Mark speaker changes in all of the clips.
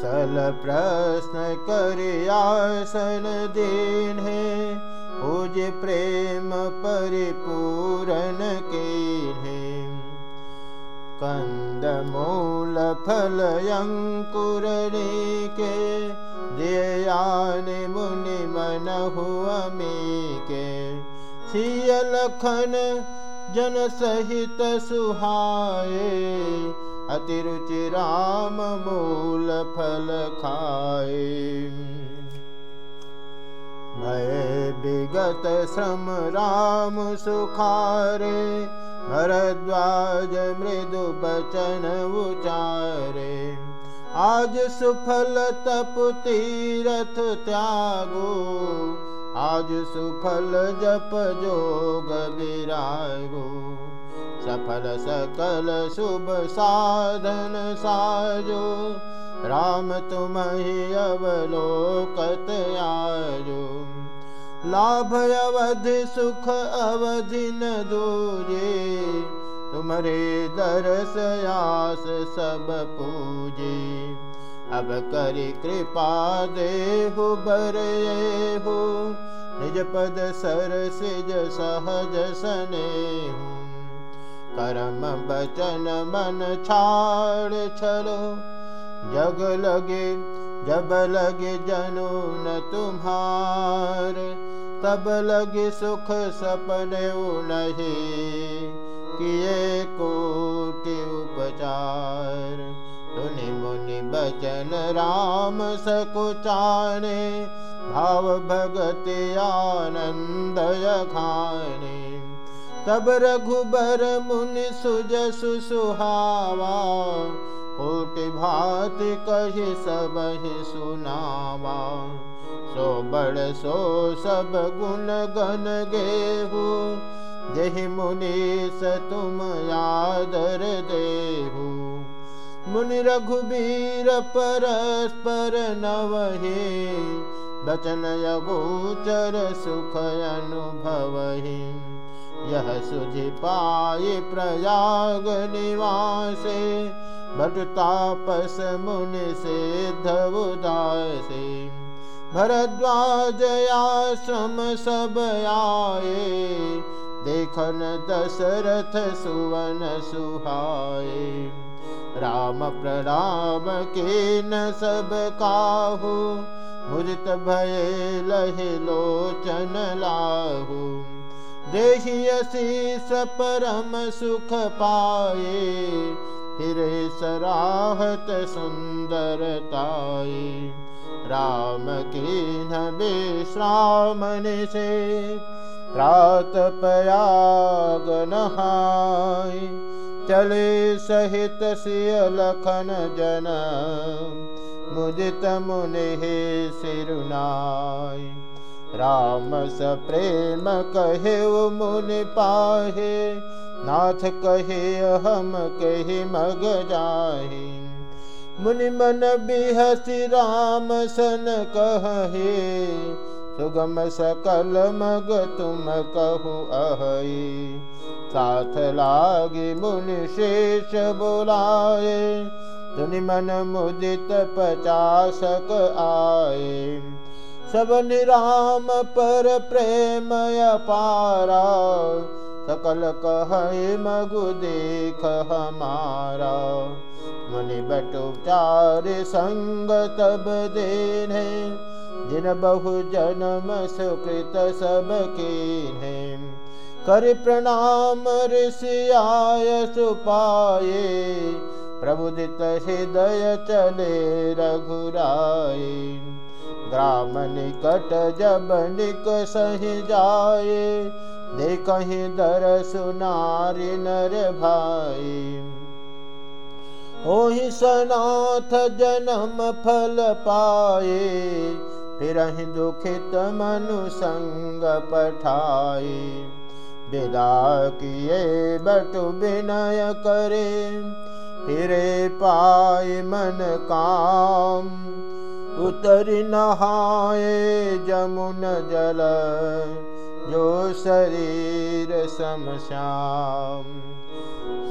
Speaker 1: चल प्रश्न करियासन दीन्हे उज प्रेम परिपूर के हे। कन्द मूलफलयङ्कुरणे देयानि मुनि मनहु जन सहित सुहाय अतिरुचि राम मूल फल खाए भय विगत श्रम राम सुखारे भरद्वाज मृदु बचन उचारे। आज सुफल तप तीरथ त्यागो आज सुफल जप जोग विरागो सफल सकल शुभ साधन साजो। राम तुम ही अवलोकत आजो। लाभ अवधि, सुख अवधि न दूजे। तुम्हारे दरस आस सब पूजे। अब करी कृपा दे हो बर हो। निज पद सर सिज सहज सने बचन मन छाड़ छलो जग लगे जब लगे जनु न तुम्हार तब लगे सुख सपने किए कोटि उपचार सुनि मुनि बचन राम सकुचाने भाव भगत आनंद खाने तब रघुबर मुनि सुज सुहावा कोटि भात कही सब ही सुनावा। सो बड़ सो सब गुण गन गेहू जहि मुनीस तुम यादर देहू। मुनि रघुबीर परस्पर नवहे बचन यगोचर सुख अनुभव यह सुझि पाए प्रयाग निवासे भट तापस मुनि से धवदासे भरद्वाज आश्रम सब आए, देखन दशरथ सुवन सुहाए। राम प्रणाम के न सब काहू, मुदित भय लहे लोचन लाहू। देहियसी परम सुख पाए, फिर सराहत सुंदरताए। राम की विश्राम से प्रात पयाग नहाय चले सहित सिय लखन जन, मुदित मुनि सिरुनाय राम स प्रेम कहे मुनि पाहे, नाथ कहे हम कहे मग जाहे। मुनि मन बिहसी राम सन कहे, सुगम सकल मग तुम कहु अहि। साथ लागे मुनि शेष बोलाए तुनि मन मुदित पचासक आए। सब निराम पर प्रेम अपारा। सकल कह मगु देख हमारा। मुनि बटुचार संग तब देने जिन बहु जन्म सुकृत सब के कर प्रणाम ऋषियाय सुपाए प्रबुदित हृदय चले रघुराय ग्राम निकट जब निक सही जाए देख दर सुनारी नर भाई ओहि सनाथ जन्म फल पाए फिर दुखित मनु संग पठाए। विदा किए बटु विनय करे, फिरे पाए मन काम। उतर नहाए जमुन जल, जो शरीर समश्याम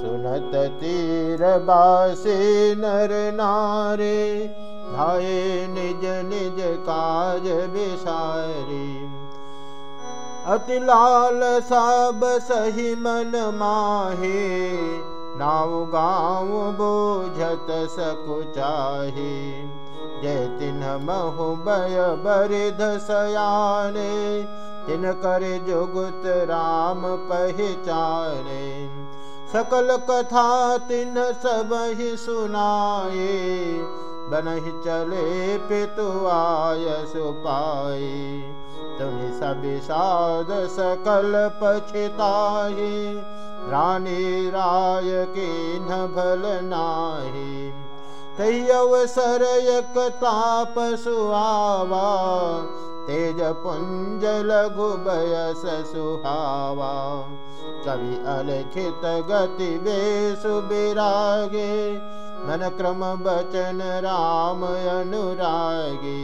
Speaker 1: सुनत तीर बासे नर नारे, धाये निज निज काज विसारी अति लाल साब सही मन माहे, नाव गाँव बोझत सकुचाहे जय तिन महु बय बरिध सयाने तिन कर जुगुत राम पहचाने। सकल कथा तिन सब ही सुनाए, बनहि चले पितु आय सुपाए तुम्हें सब साध सकल पछताही, रानी राय के न भल नाही। तय अवसर एक ताप सुहावा तेज पुंज लघु बयस सुहावा कवि अलिखित गति बेसु बिरागे मन राम अनुरागी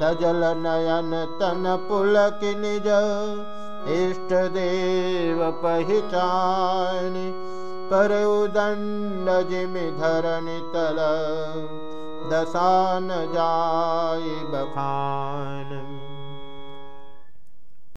Speaker 1: सजल नयन तन पुलक निज इष्ट पहचान जिमिधरनितल दशान जाय बखान